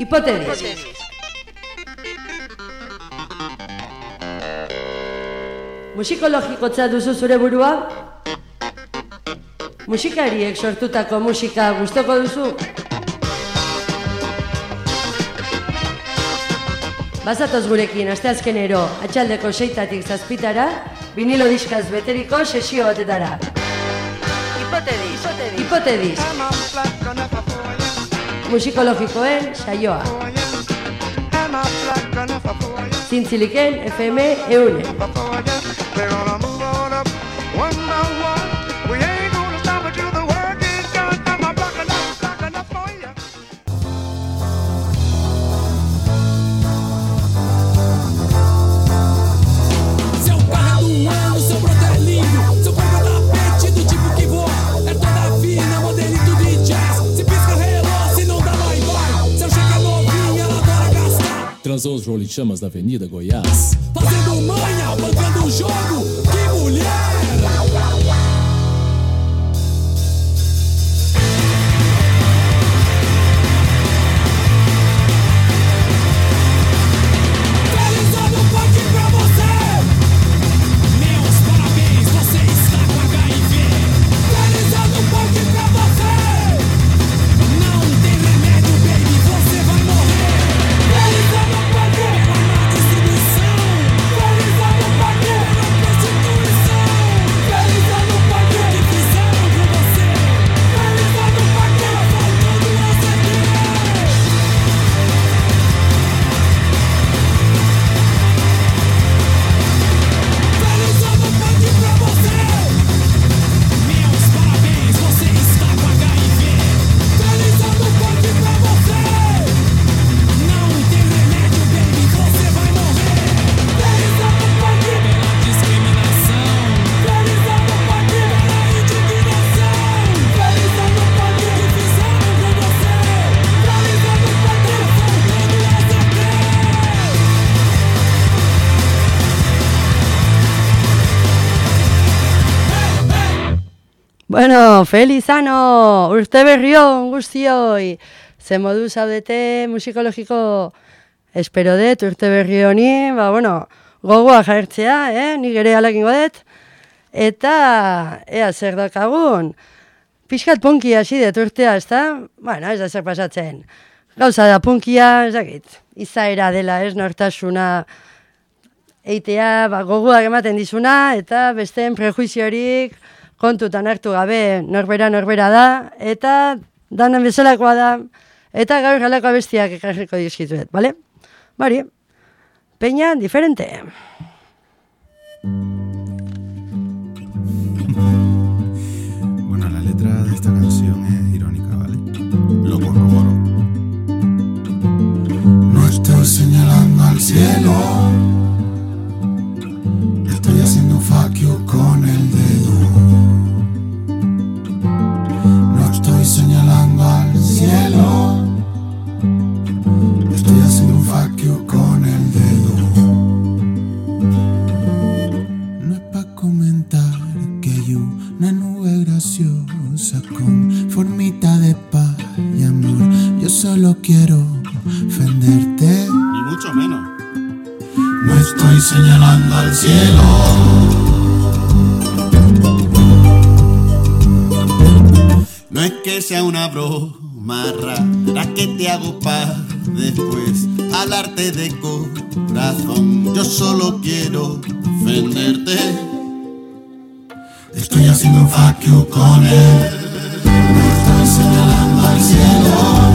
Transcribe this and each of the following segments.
Hipotedis. Musikologikotza duzu zure burua? Musikariek sortutako musika gustoko duzu? Bazatoz gurekin, asteazkenero, atxaldeko seitatik zazpitara, vinilo diskaz beteriko sesio batetara. Hipotedis, hipotedis. Musikologikoen saioa. Zintziliken FM eune. Transou os Rolling Chamas da Avenida Goiás. Fazendo manha, bancando o jogo. Bueno, felizano, urte berrion guztioi. Ze modu zaudete musikologiko espero dut urte berri honi, ba, bueno, gogoa jartzea, eh? Nik ere alakingo dut. Eta, ea zer dakagun, pixkat punkia hasi dut urtea, ezta? Bueno, ez da zer pasatzen. Gauza da punkia, ez dakit, izaera dela, ez nortasuna, eitea, ba, gogoak ematen dizuna, eta besteen prejuiziorik kontutan hartu gabe norbera norbera da, eta danan bezalakoa da, eta gaur galako abestiak ekarriko dizkizuet, bale? Bari, peña diferente. Bueno, la letra de esta canción es irónica, ¿vale? Lo corroboro. No estoy señalando al cielo. Estoy haciendo un con el dedo. Graciosa con formita de paz y amor. Yo solo quiero ofenderte. Ni mucho menos. No estoy señalando al cielo. No es que sea una broma rara que te hago pa' después hablarte de corazón. Yo solo quiero ofenderte. Estoy haciendo un fuck con él. Estoy señalando al cielo.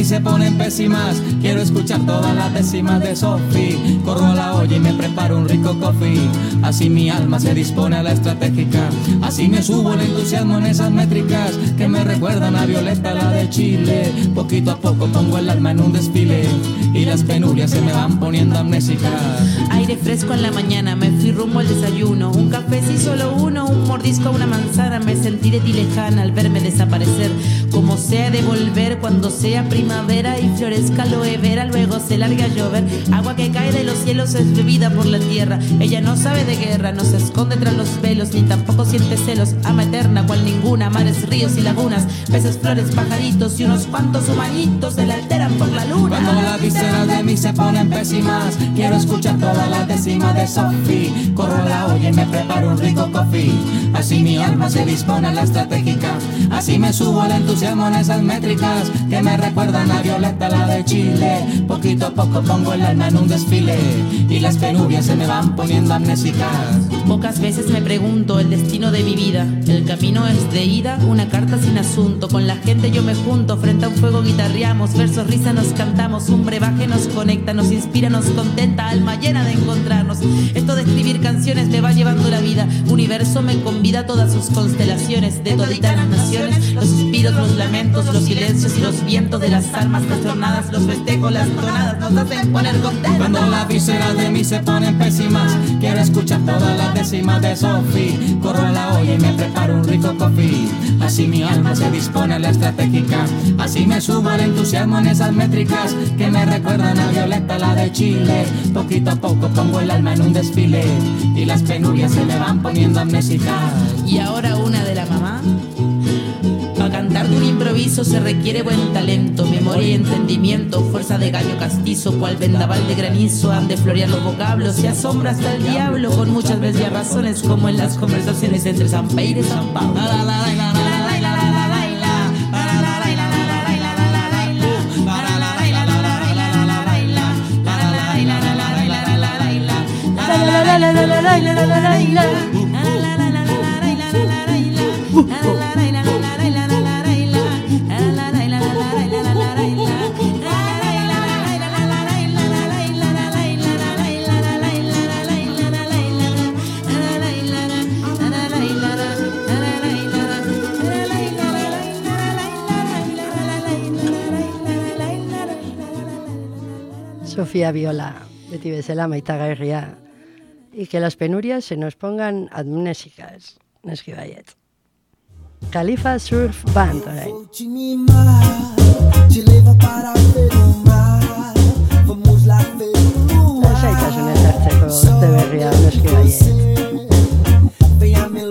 Mí se ponen pésimas, quiero escuchar todas las décimas de Sophie. Corro a la olla y me preparo un rico coffee. Así mi alma se dispone a la estratégica. Así me subo el entusiasmo en esas métricas que me recuerdan a Violeta, la de Chile. Poquito a poco pongo el alma en un desfile y las penurias se me van poniendo amnésicas. Aire fresco en la mañana, me fui rumbo al desayuno. Un café sí solo uno, un mordisco a una manzana. Me sentiré ti lejana al verme desaparecer. Como sea de volver cuando sea primavera y florezca aloe vera, luego se larga a llover. Agua que cae de los cielos es bebida por la tierra. Ella no sabe de guerra, no se esconde tras los velos, ni tampoco siente celos. Ama eterna, cual ninguna, mares, ríos y lagunas. Peces, flores, pajaritos y unos cuantos humanitos se la alteran por la luna. Cuando vísceras de mí se ponen pésimas, quiero escuchar todas las décimas de Sophie. Corro la olla y me preparo un rico coffee. Así mi alma se dispone a la estratégica. Así me subo el entusiasmo en esas métricas que me recuerdan a Violeta, la de Chile. Poquito a poco pongo el alma en un desfile y las penurias se me van poniendo amnésicas. Pocas veces me pregunto el destino de mi vida. El camino es de ida, una carta sin asunto. Con la gente yo me junto, frente a un fuego guitarreamos, versos, risa nos cantamos, un brebaje nos conecta, nos inspira, nos contenta, alma llena de encontrarnos. Esto de escribir canciones me va llevando la vida. Universo me convida a todas sus constelaciones, de toditas las naciones, los suspiros, los lamentos, los silencios y los vientos de las almas trastornadas, los festejos, las tonadas nos hacen poner contentos. Cuando las vísceras de mí se ponen pésimas, quiero escuchar todas las décimas de Sophie. Corro a la olla y me preparo un rico coffee. Así mi alma se dispone a la estratégica. Así me subo el entusiasmo en esas métricas que me recuerdan a Violeta, la de Chile. Poquito a poco pongo el alma en un desfile y las penurias se me van poniendo amnésicas. Y ahora una de la mamá. Para cantar de un improviso se requiere buen talento, memoria y entendimiento, fuerza de gallo castizo, cual vendaval de granizo, han de florear los vocablos, se asombra hasta el diablo, con muchas bellas razones, como en las conversaciones entre San Pedro y San Pablo. Sofía Viola, beti bezala maitagarria. Y que las penurias se nos pongan amnésicas, neski baiet. Califa Surf Band, orain. Te mimar, te levar para ver o mar. Vamos lá ver o luar. Lasaitasunez hartzeko beste berria neski baiet. Venha me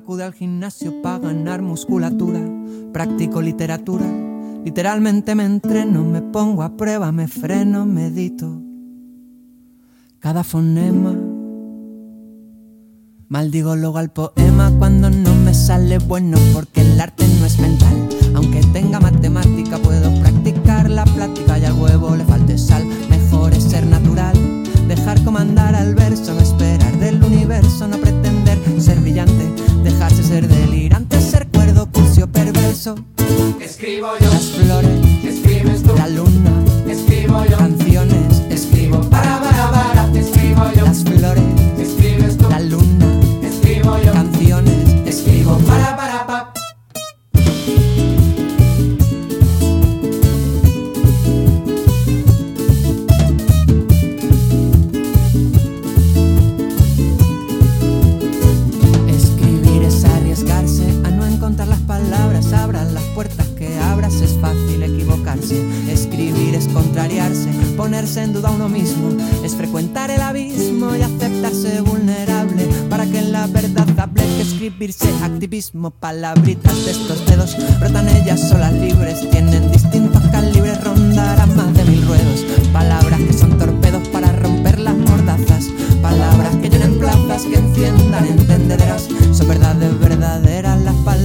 acude al gimnasio para ganar musculatura. Practico literatura, literalmente me entreno, me pongo a prueba, me freno, medito. Cada fonema. Maldigo luego al poema cuando no me sale bueno porque el arte no es mental. Aunque tenga matemática puedo practicar la plática y al huevo le falte sal. Mejor es ser natural, dejar comandar al verso, no esperar del universo, no pretender ser brillante, dejarse ser delirante, ser cuerdo, cursi o perverso. Escribo yo, Las flores, escribes tú, la luna, ponerse en duda uno mismo, es frecuentar el abismo y aceptarse vulnerable para que en la verdad hable que escribirse activismo, palabritas de estos dedos, brotan ellas solas libres, tienen distintos calibres, rondarán más de mil ruedos, palabras que son torpedos para romper las mordazas, palabras que llenen plazas, que enciendan entendederas, son verdades verdaderas las palabras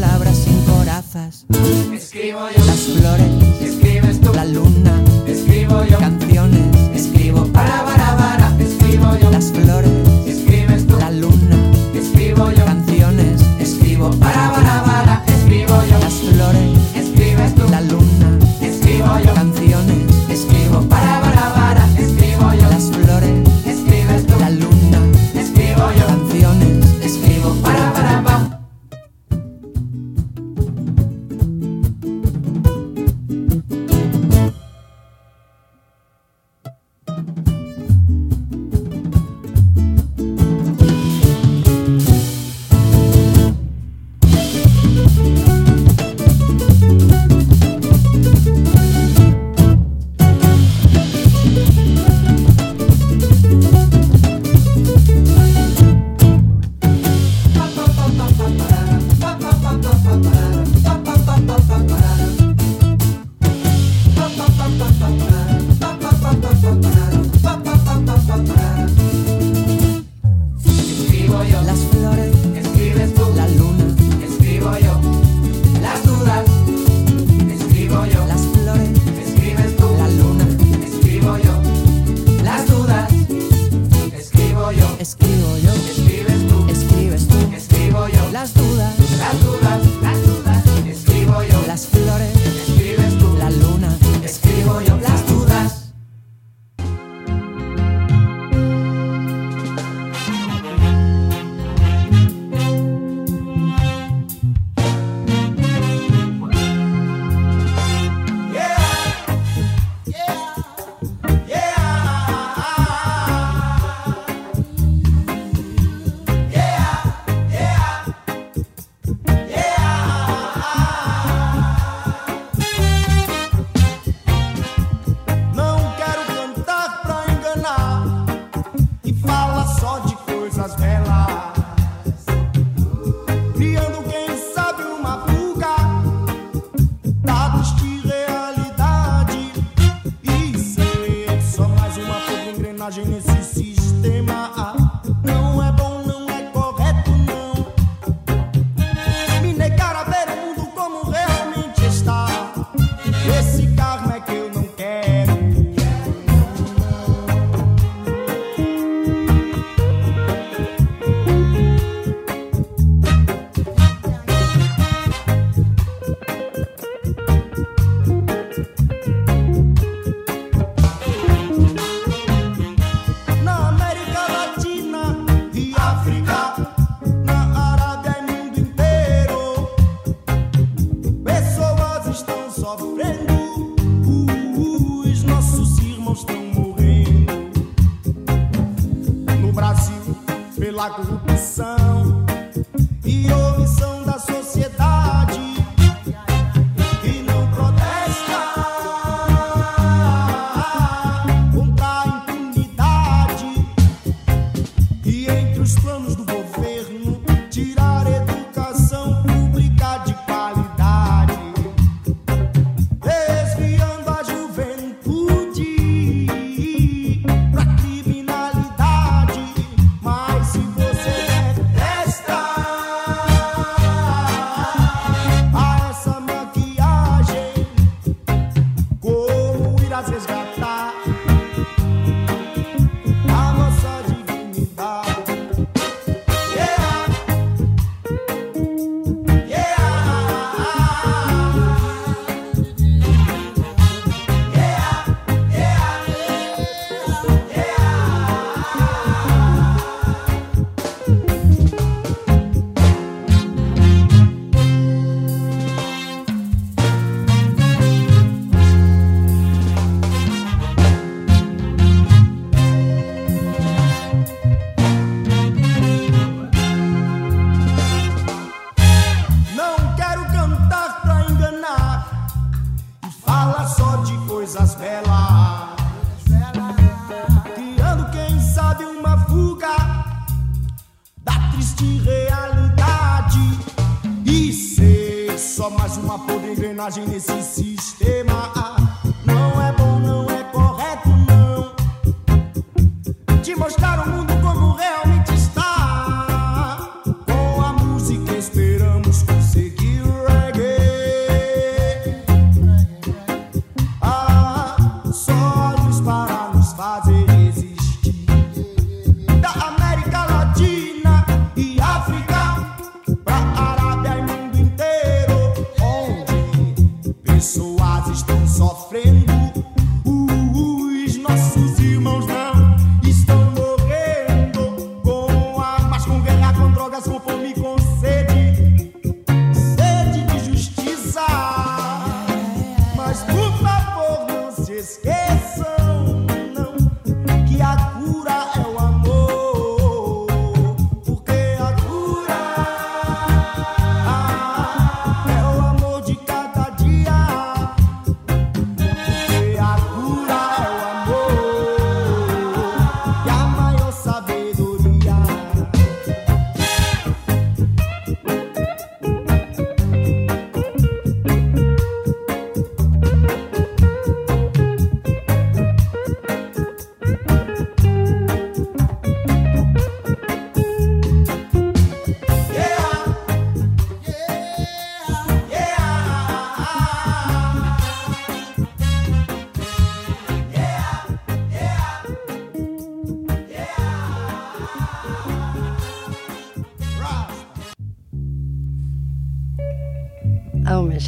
imagine se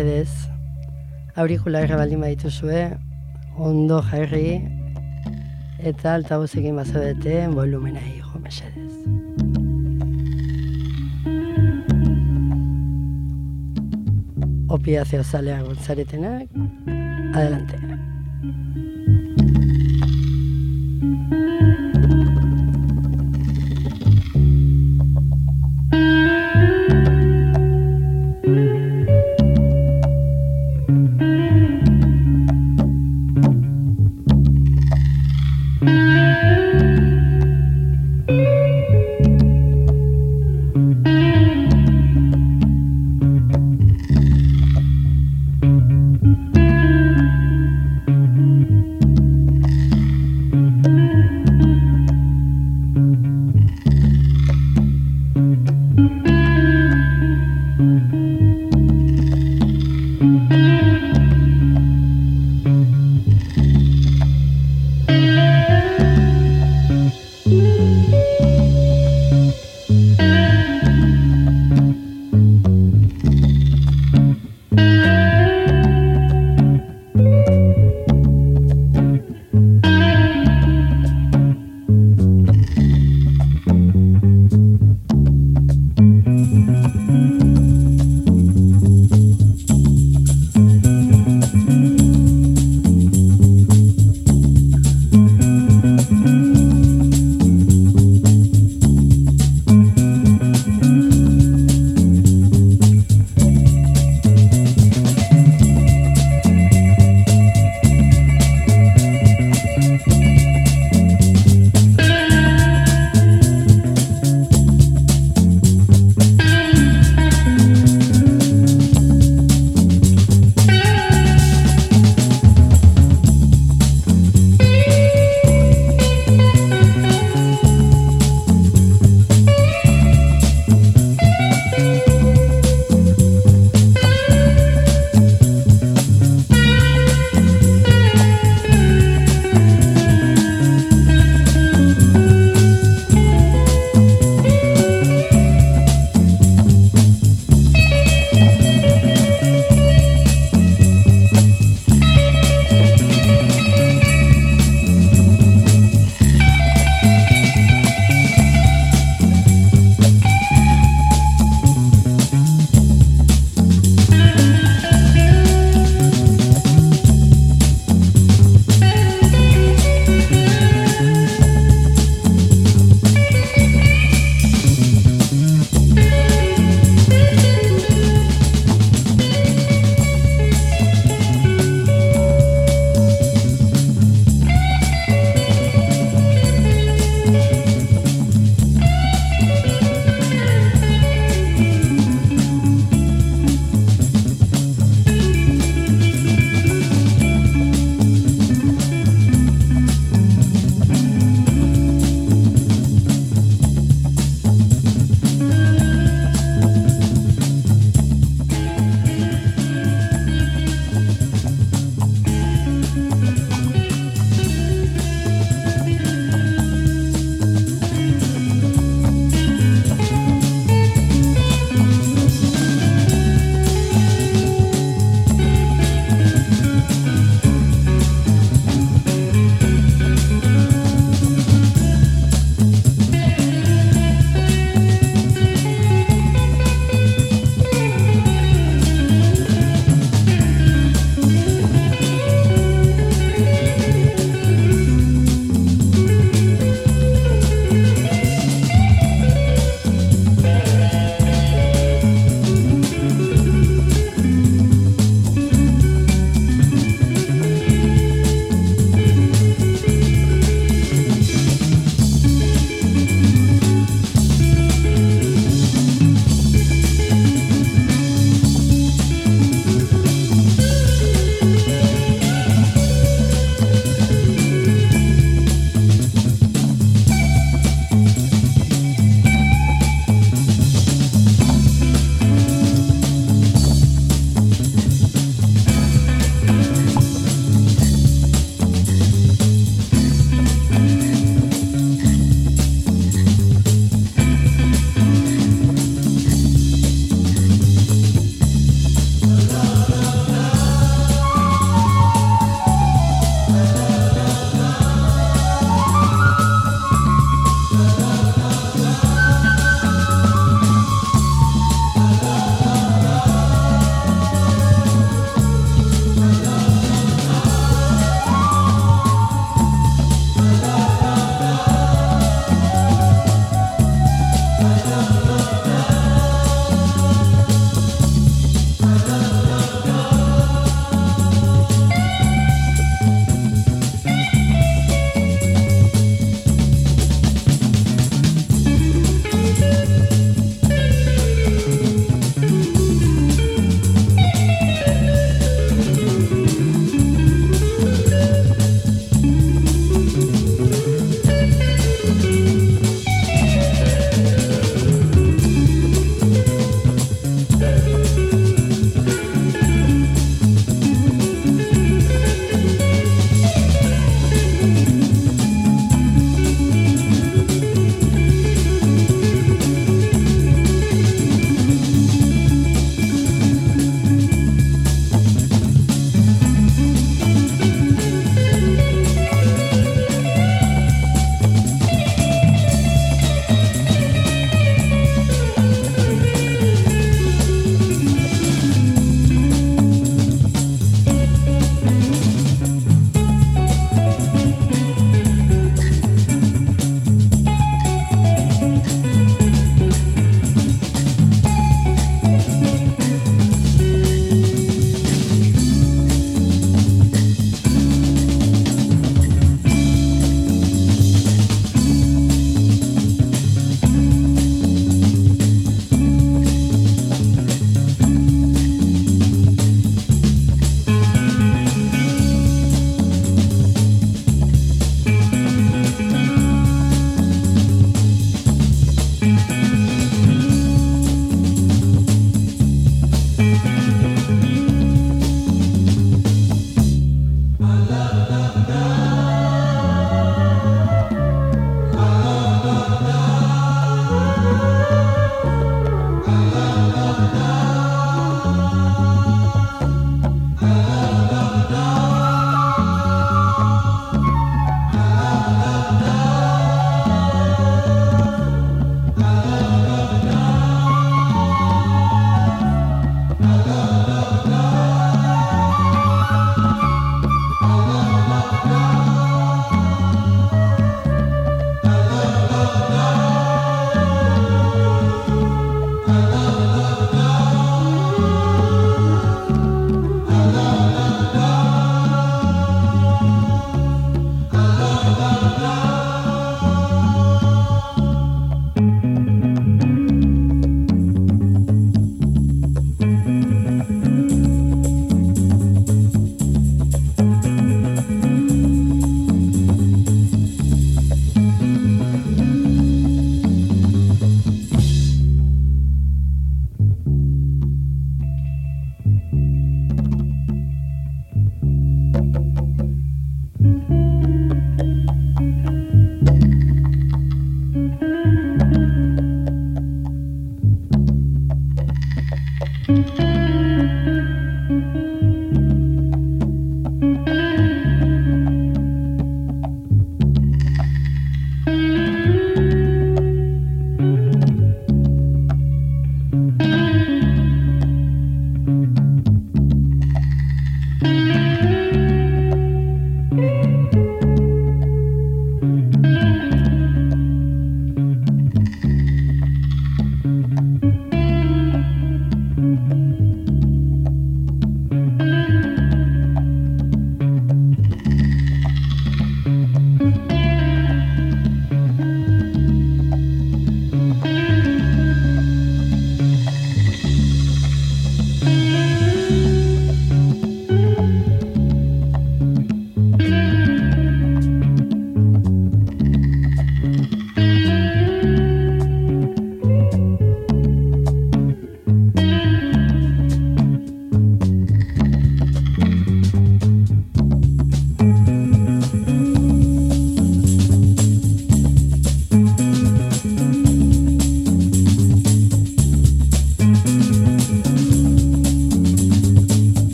mesedez, aurikularra baldin badituzue, ondo jarri, eta altabuz egin bazodete, volumena hijo, mesedez. Opiazio zalea gontzaretenak, adelante.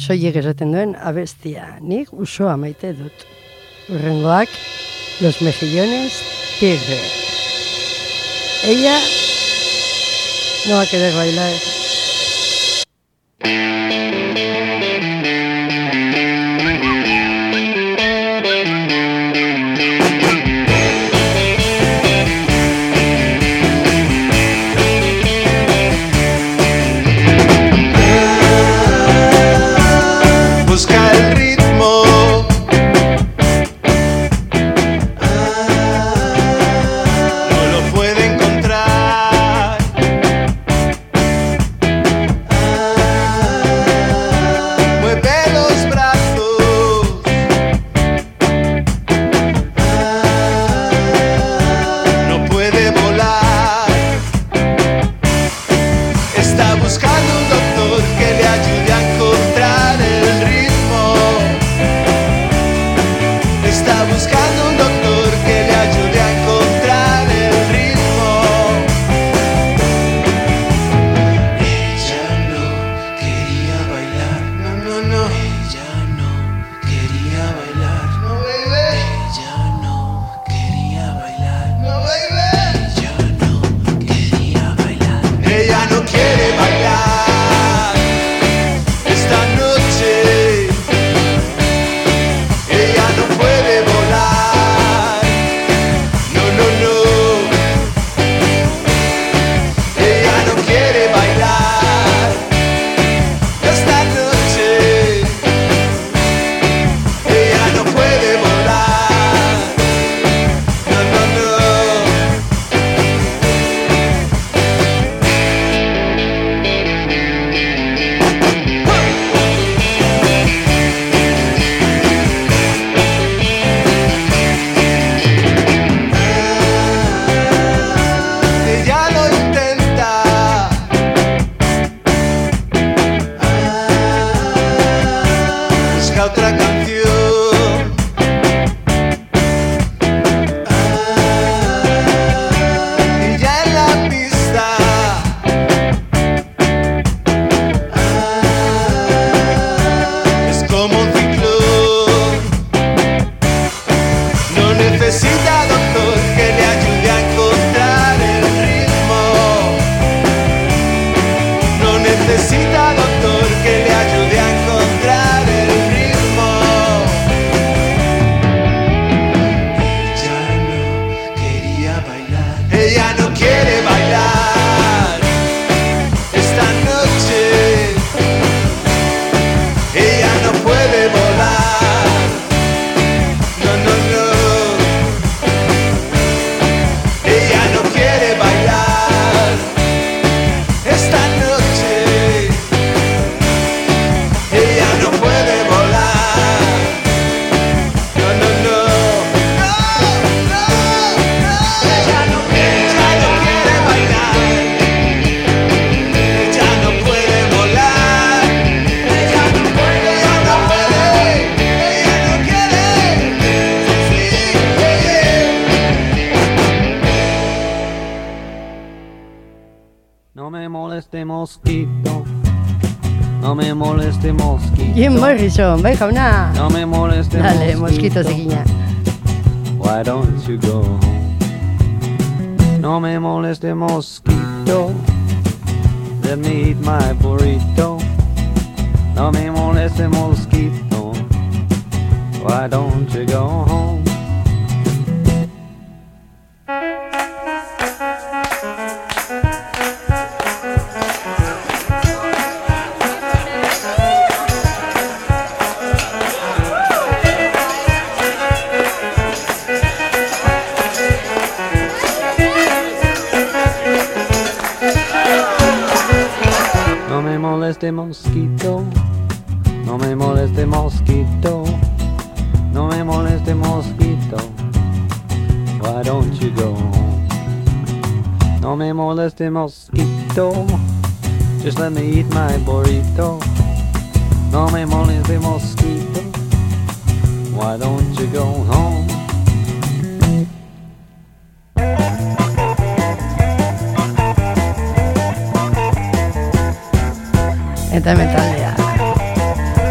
soilik esaten duen abestia. Nik uso amaite dut. Urrengoak, los mejillones tigre. Ella no va a querer bailar. Jason, bai jauna? No me molestes. Dale, mosquitos, mosquitos. nasty mosquito. Just let me eat my burrito. No me the mosquito. Why don't you go home? Esta es Metallica.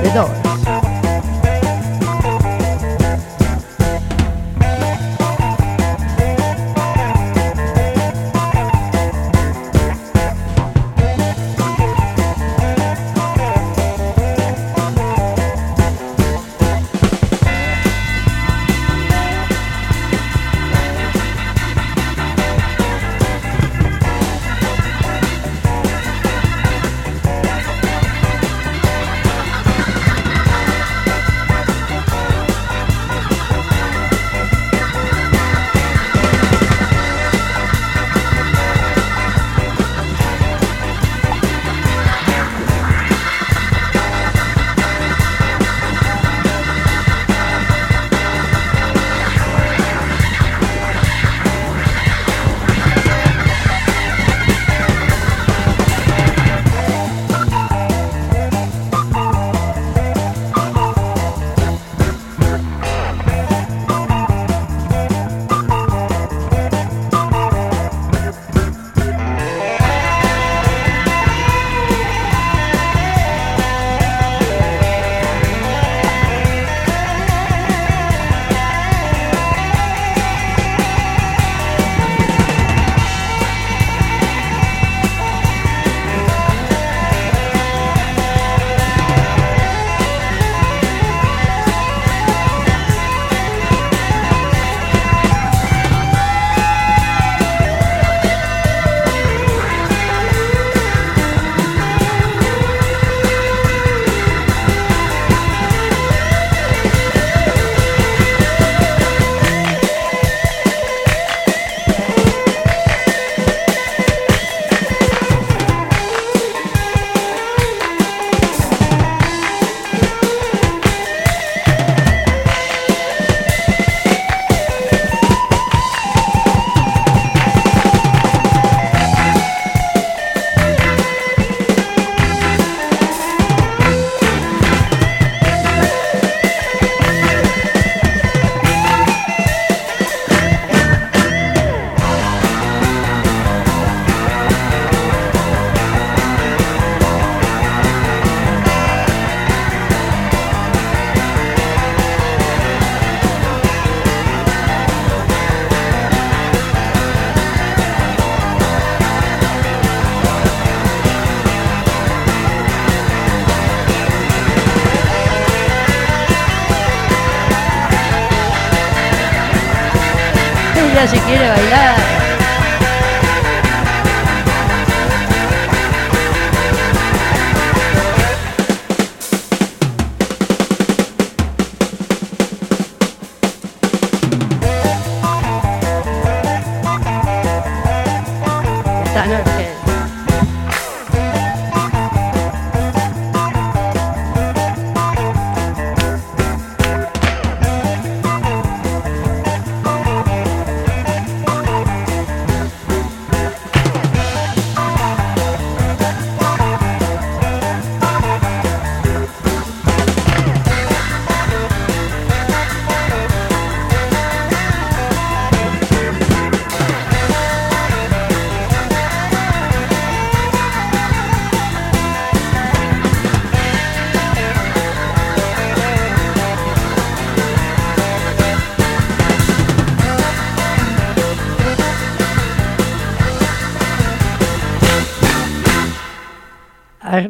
De. 다녀요.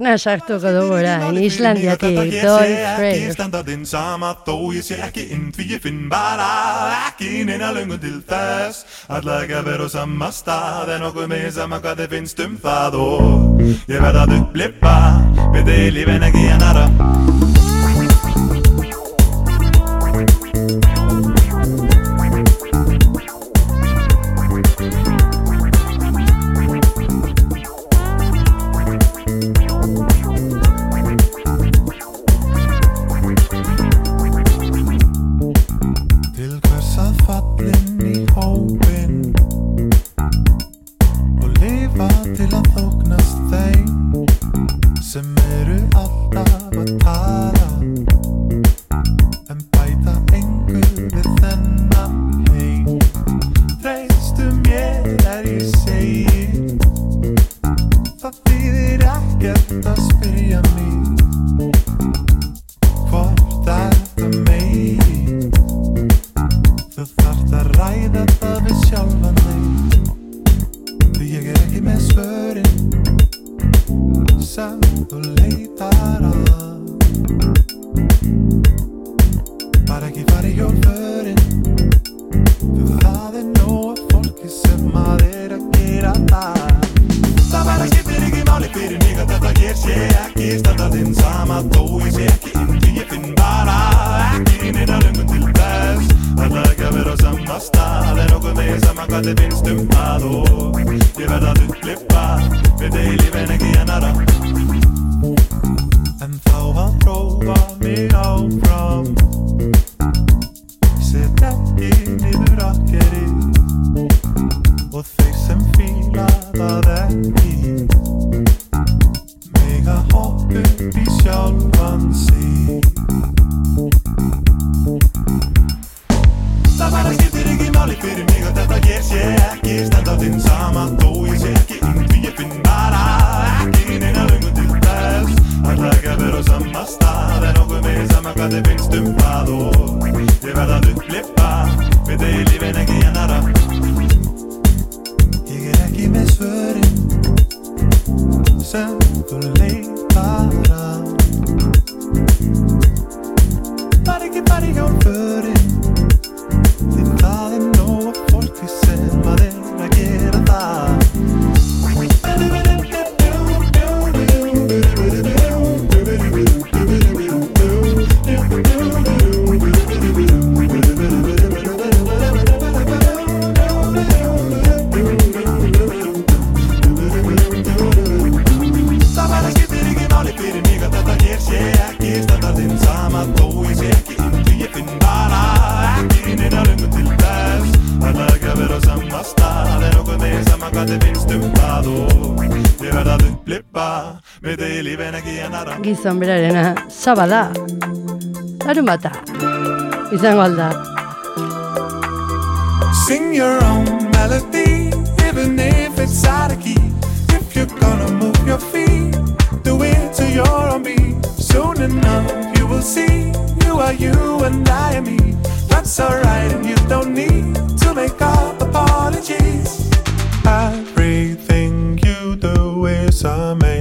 Esta noche. Arna sartuko dugu orain, Islandiatik, Doi Freyr. Standa din sama þó ég sé ekki inn Því ég finn bara ekki neina löngun til þess Að laga vera á sama stað En okkur með sama hvað þið finnst um það Og ég verð að upplifa Við þið lífin ekki annara Gizon berarena, zabada. Larun bata. Izango alda. Sing your own melody, even if it's out of key. If you're gonna move your feet, do it to your own beat. Soon enough, you will see you are you and I am me. That's alright, and you don't need to make up apologies. Everything you do is amazing.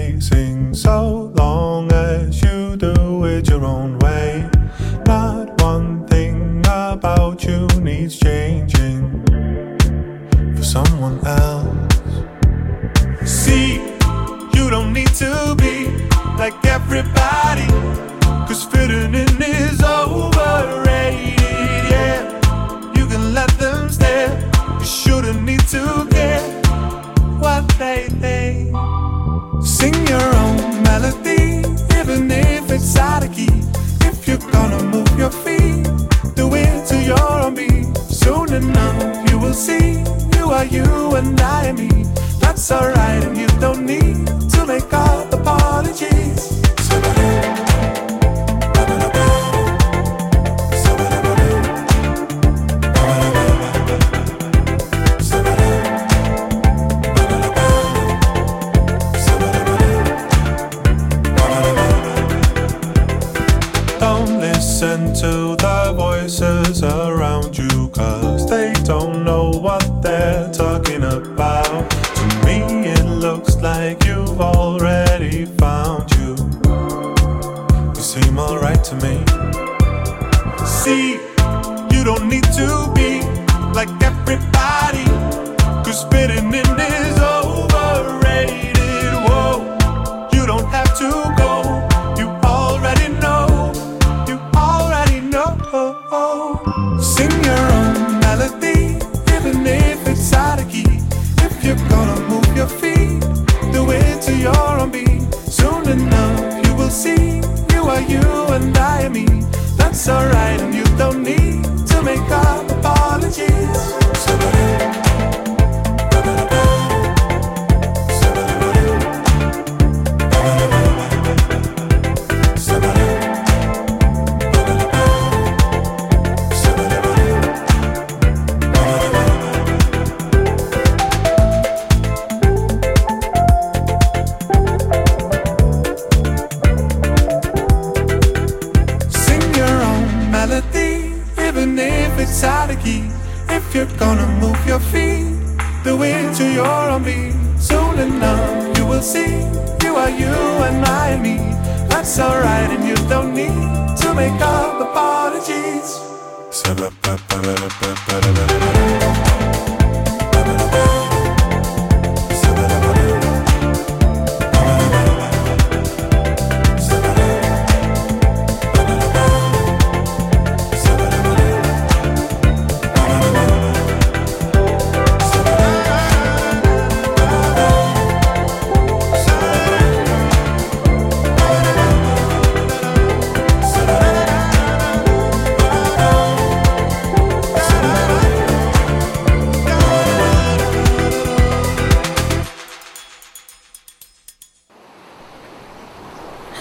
alright, and you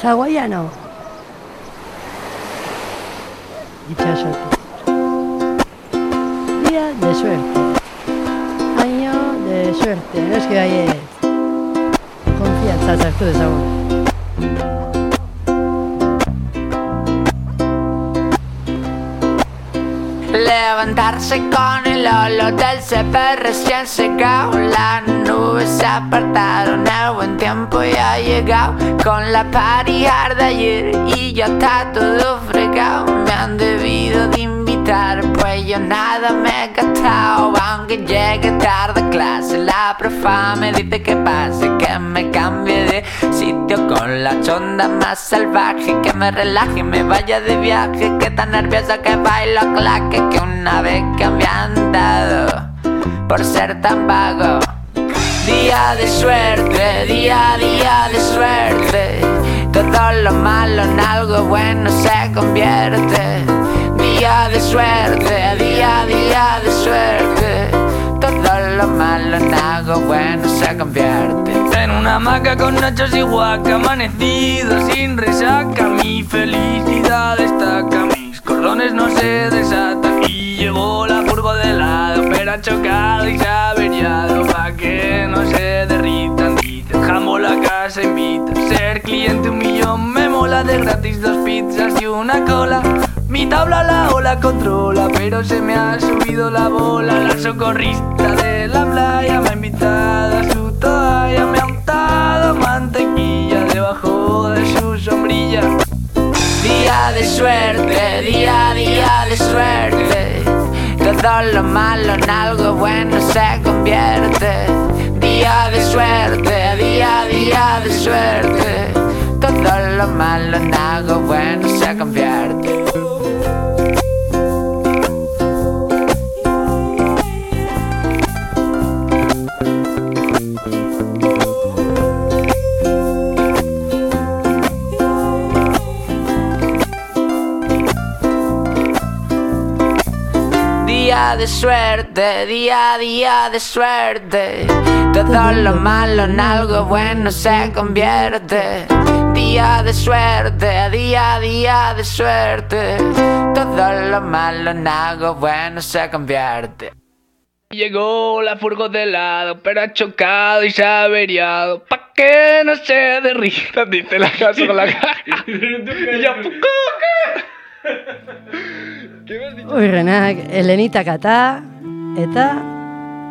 Hawaiano. Itxasote. Día de suerte. Año de suerte. No es que baiet. Konfiantza sartu dezagun. Levantarse con el olor del café recién secado Las nubes se apartaron, el buen tiempo ya ha llegado. Con la party de ayer y ya está todo fregado. Me han debido de pues yo nada me he gastado. Aunque llegue tarde a clase, la profa me dice que pase Que me cambie de sitio con la chonda más salvaje. Que me relaje y me vaya de viaje. Que tan nerviosa que bailo claque Que una vez que me han dado por ser tan vago. Día de suerte, día, día de suerte. Todo lo malo en algo bueno se convierte Día de suerte, día, día de suerte. Todo lo malo en algo bueno se convierte En una hamaca con nachos y guaca Amanecido sin resaca. Mi felicidad destaca Mis cordones no se desatan. Y llegó la furgo de lado Pero ha chocado y se ha averiado Pa' que no se derritan. Dicen jambo la casa invita Ser cliente un millón Me mola de gratis dos pizzas y una cola mi tabla la ola controla, pero se me ha subido la bola. La socorrista de la playa me ha invitado a su toalla, me ha untado mantequilla debajo de su sombrilla. Día de suerte, día, día de suerte. Todo lo malo en algo bueno se convierte. Día de suerte, día, día de suerte. Todo lo malo en algo bueno se convierte de suerte, día, día de suerte. Todo lo malo en algo bueno se convierte Día de suerte, día, día de suerte Todo lo malo en algo bueno se convierte Llegó la furgo de lado, pero ha chocado y se ha averiado. Pa' que no se derrita, dice la casa con la cara. y ya, ¿qué? ¿Qué me has dicho? Urrenak, Elenita Kata, eta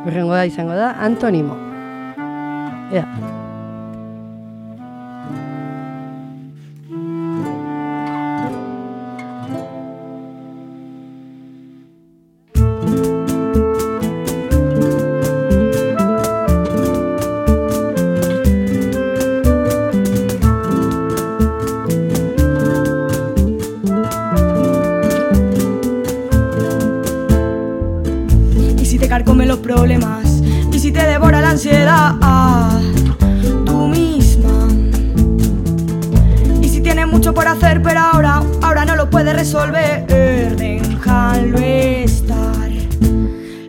urrengoa izango da Antonimo. Ea. Y problemas, y si te devora la ansiedad, tú misma. Y si tienes mucho por hacer, pero ahora, ahora no lo puedes resolver, déjalo estar.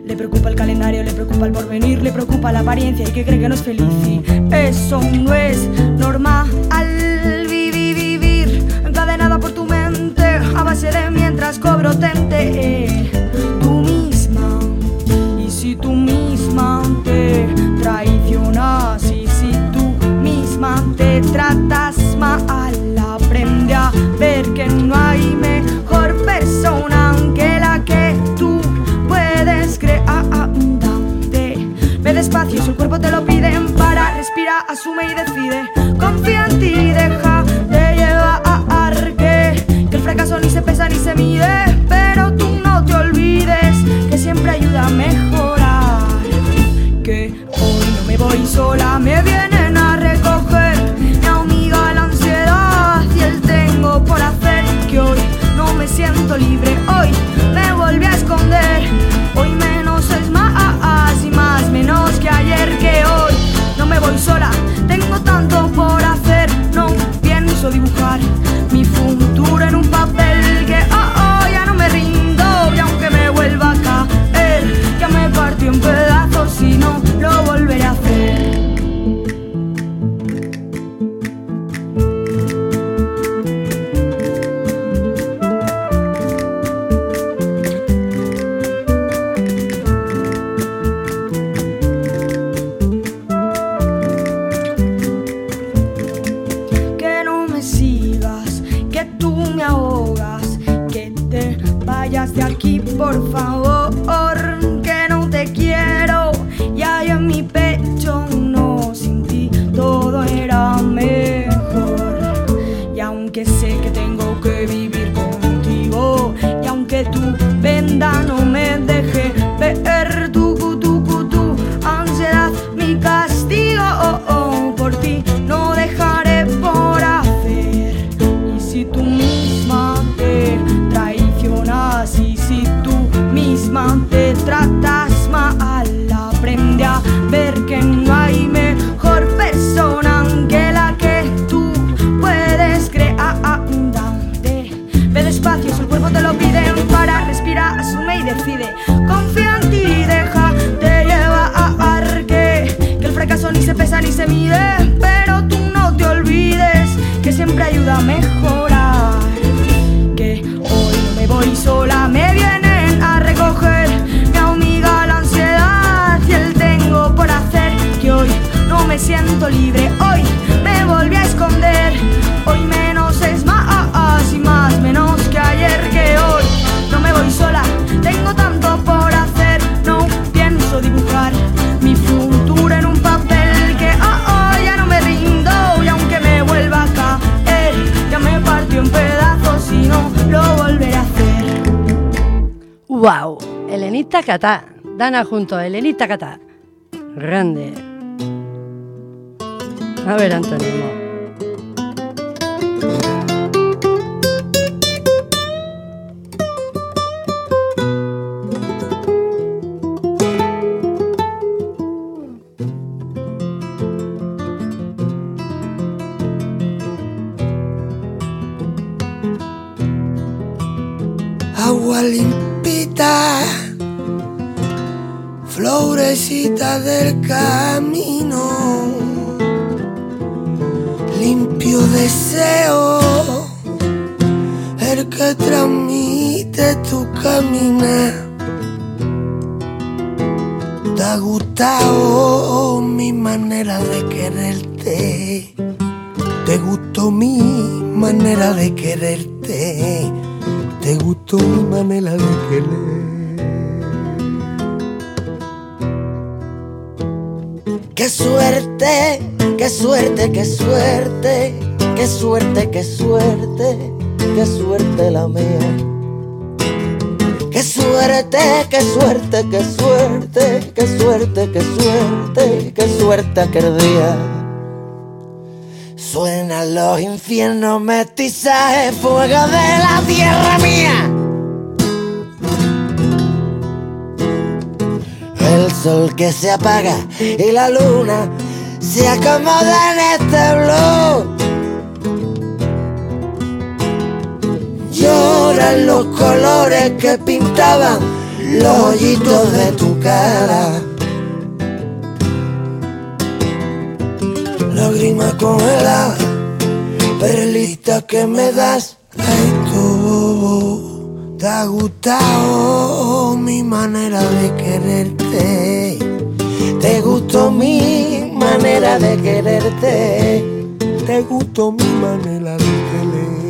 Le preocupa el calendario, le preocupa el porvenir, le preocupa la apariencia y que cree que no es feliz. Y eso no es normal. Vivir, vivir, encadenada por tu mente, a base de mientras cobro fantasma al aprende a ver que no hay mejor persona que la que tú puedes crear. Ve despacio, si el cuerpo te lo pide, para, respira, asume y decide. Confía en ti y deja. siento libre. É c'est tout. Catá. Dana junto a Elenita Catá. Grande. A ver, Antonio. deseo, el que transmite tu caminar. Te ha gustado mi manera de quererte, te gustó mi manera de quererte, te gustó mi manera de quererte. Qué suerte, qué suerte, qué suerte Qué suerte, qué suerte, qué suerte la mía. Qué suerte, qué suerte, qué suerte, qué suerte, qué suerte, qué suerte aquel día. Suenan los infiernos, mestizaje, fuego de la tierra mía. El sol que se apaga y la luna se acomoda en este blue. eran los colores que pintaban los hoyitos de tu cara. Lágrimas congeladas, perlitas que me das. Ay, tú, te ha gustado mi manera de quererte. Te gustó mi manera de quererte. Te gustó mi manera de quererte.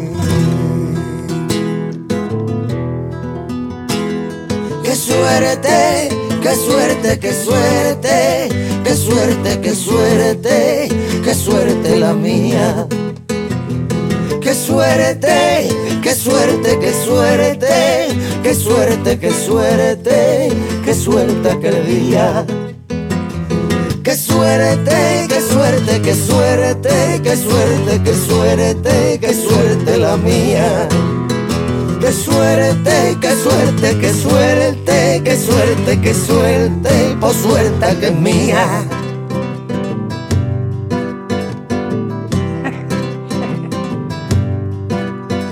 qué suerte, qué suerte, qué suerte, qué suerte, qué suerte, qué suerte la mía. Qué suerte, qué suerte, qué suerte, qué suerte, qué suerte, qué suerte aquel día. Qué suerte, qué suerte, qué suerte, qué suerte, qué suerte, qué suerte la mía. Qué suerte, qué suerte, qué suerte, qué suerte, qué suerte, por suerte que es mía.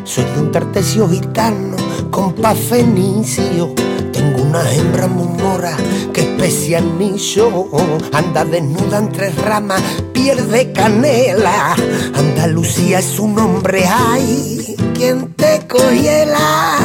Soy de un tercio gitano con pa fenicio. Una hembra muy mora que especia anillo. Anda desnuda entre ramas, pierde canela. Andalucía es un hombre, ay, quien te cogiela.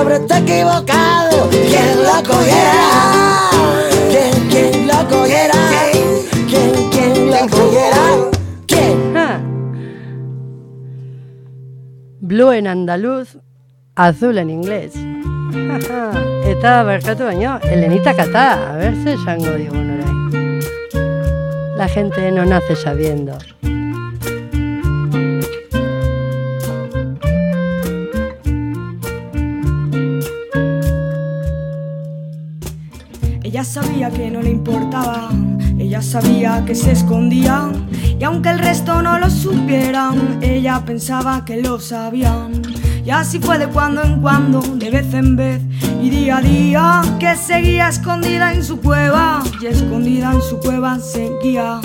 Sobre está equivocado. ¿Quién lo cogiera? ¿Quién, quién lo cogiera? ¿Quién, quién lo cogiera? ¿Quién? Blue en andaluz, azul en inglés. Eta barkatu baino, Elenita Kata, a ver esango digun orain. La gente no nace sabiendo. Ella sabía que no le importaba, ella sabía que se escondía y aunque el resto no lo supieran, ella pensaba que lo sabían. Y así fue de cuando en cuando, de vez en vez y día a día, que seguía escondida en su cueva y escondida en su cueva seguía.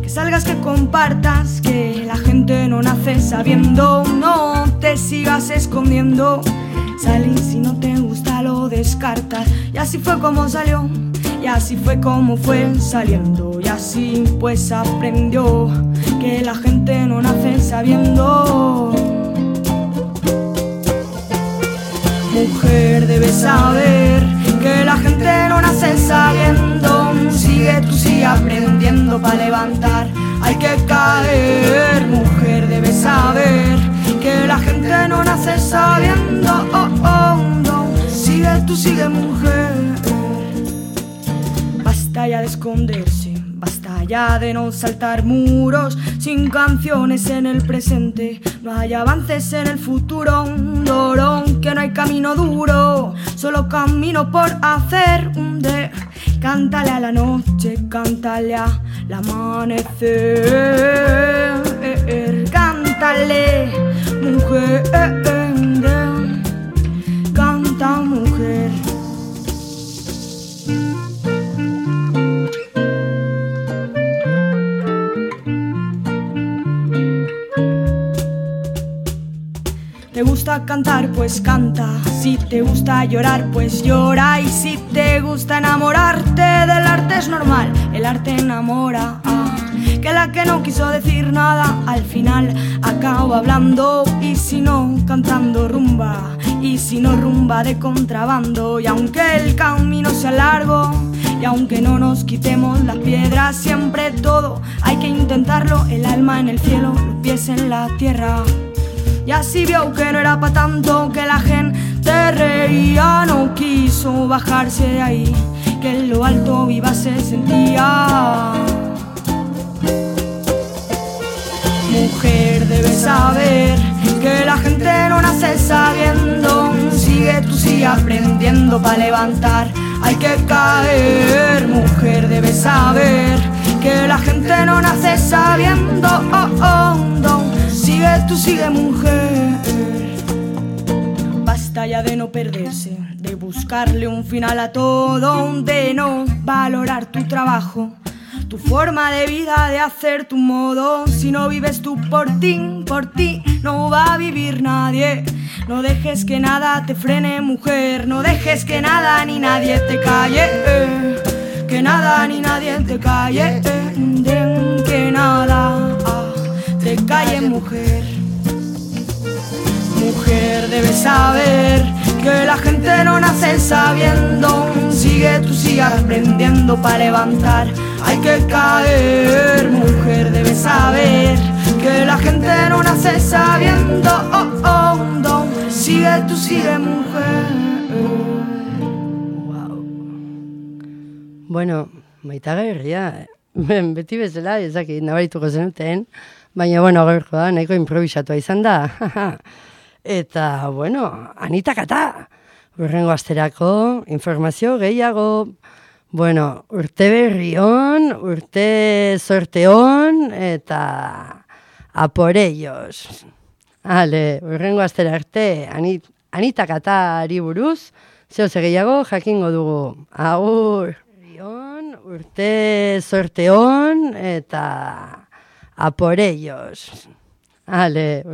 Que salgas, que compartas, que la gente no nace sabiendo, no te sigas escondiendo. Salí si no te gusta lo descartas y así fue como salió y así fue como fue saliendo y así pues aprendió que la gente no nace sabiendo. Mujer debes saber que la gente no nace sabiendo. Sigue tú sigue aprendiendo para levantar. Hay que caer, mujer debes saber que la gente no nace sabiendo. Oh, oh, no. Sigue tú sigue mujer. Basta ya de esconderse, basta ya de no saltar muros sin canciones en el presente. No hay avances en el futuro, un dorón que no hay camino duro, solo camino por hacer un de. Cántale a la noche, cántale al amanecer, cántale, mujer, canta mujer. ¿Te gusta cantar? Pues canta. Si te gusta llorar, pues llora. Y si te gusta enamorarte del arte es normal. El arte enamora. Que la que no quiso decir nada al final acaba hablando. Y si no, cantando rumba. Y si no, rumba de contrabando. Y aunque el camino sea largo. Y aunque no nos quitemos las piedras, siempre todo hay que intentarlo. El alma en el cielo, los pies en la tierra. Y así vio que no era pa' tanto que la gente reía, no quiso bajarse de ahí, que en lo alto viva se sentía. Mujer debes saber que la gente no nace sabiendo, sigue tú sigue aprendiendo para levantar, hay que caer. Mujer debes saber que la gente no nace sabiendo, oh, oh, no. Sigue tú, sigue mujer. Basta ya de no perderse, de buscarle un final a todo, de no valorar tu trabajo, tu forma de vida, de hacer tu modo. Si no vives tú por ti, por ti no va a vivir nadie. No dejes que nada te frene, mujer. No dejes que nada ni nadie te calle. Que nada ni nadie te calle. Que nada ah, te calle, mujer. Mujer de debes saber que la gente no nace sabiendo. Sigue, tú sigas aprendiendo para levantar. Hay que caer, mujer, debes saber que la gente no nace sabiendo. Oh, oh, no. Sigue, tú sigue, mujer. Bueno, maitagarria, ben, beti bezala, ezaki, nabarituko zenuten, baina, bueno, gaurko da, nahiko improvisatua izan da. Eta, bueno, anita kata, urrengo asterako, informazio gehiago, bueno, urte berri on, urte sorte on, eta apor ellos. Ale, urrengo astera arte, anit, anita katari buruz, zeo gehiago jakingo dugu. Agur! On, urte sorte on, eta apor ellos. Ale,